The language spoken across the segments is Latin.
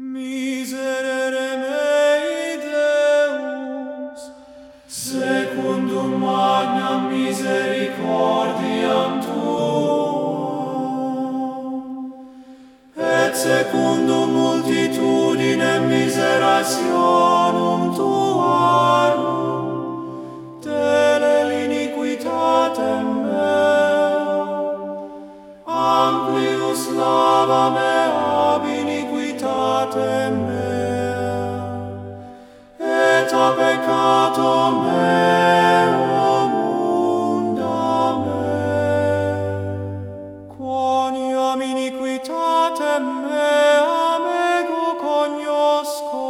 Miserere mei Deus, secundum magnam misericordiam Tuum, et secundum multitudinem miserationum Tuarum, tele l'iniquitatem mea, amplius lava mea, peccatem mea, et a peccato meo munda me. Quoniam iniquitatem mea mego cognosco,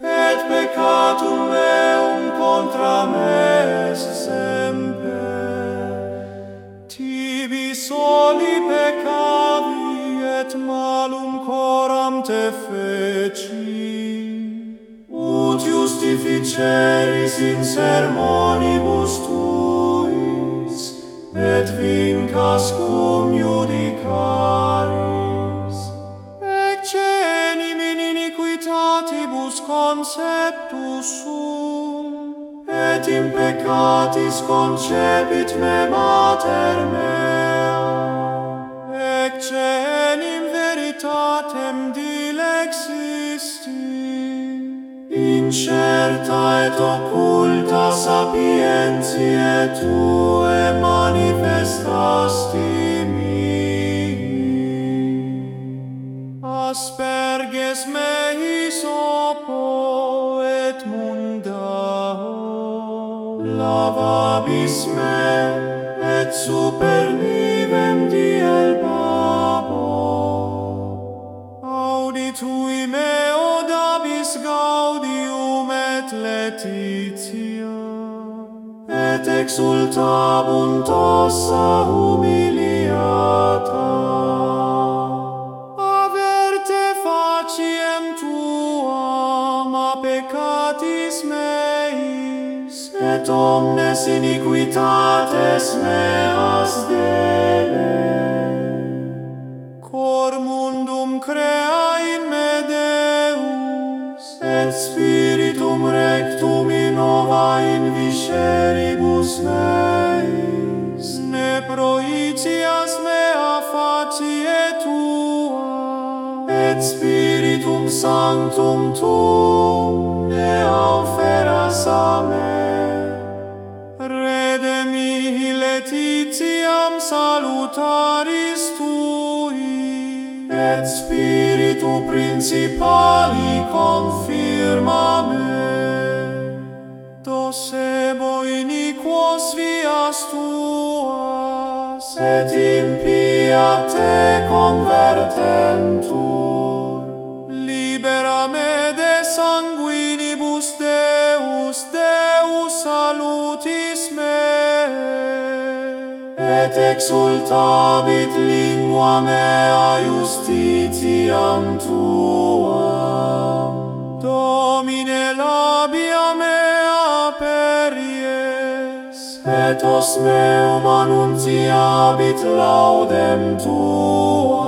et peccatum meum contra me est semper. Tibi soli per crucificeris in sermonibus tuis, et vincas cum judicaris. Ecce enim in iniquitatibus conceptus sum, et in peccatis concepit me mater mea. Ecce scelta et occulta sapientiae Tue manifestasti mihi. Asperges me sopo et mundao, lavabis me et super nivem diel babo. Auditui petitio, et exultabunt ossa humiliata. Averte faciem tuam a peccatis meis, et omnes iniquitates meas dele. visceribus meis, ne proitias mea facie tua, et Spiritum Sanctum tuum ne auferas a me. Rede mihi letitiam salutaris tui, et Spiritu Principali confirma me. nobis me, et exultabit lingua mea justitiam tuam. Domine labia mea peries, et os meum annuntiabit laudem tuam.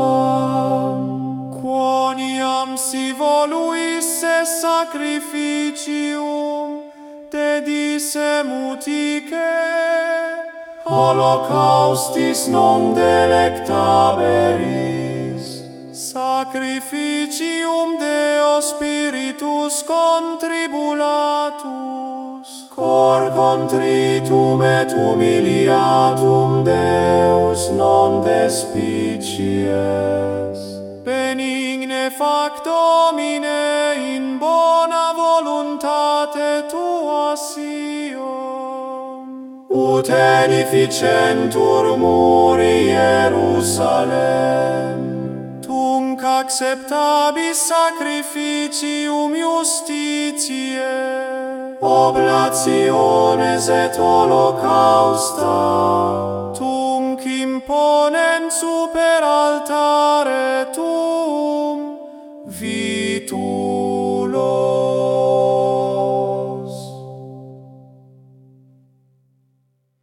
Quoniam si voluisse sacrificium, semutice, holocaustis non delectaberis, sacrificium Deo Spiritus contribulatus, cor contritum et humiliatum Deus non despicies. Benigne fac Domine in bona voluntate Tua, ut edificentur muri Ierusalem. Tunc acceptabis sacrificium justitiae, oblationes et holocausta, tunc imponem super altare tuum, vitum.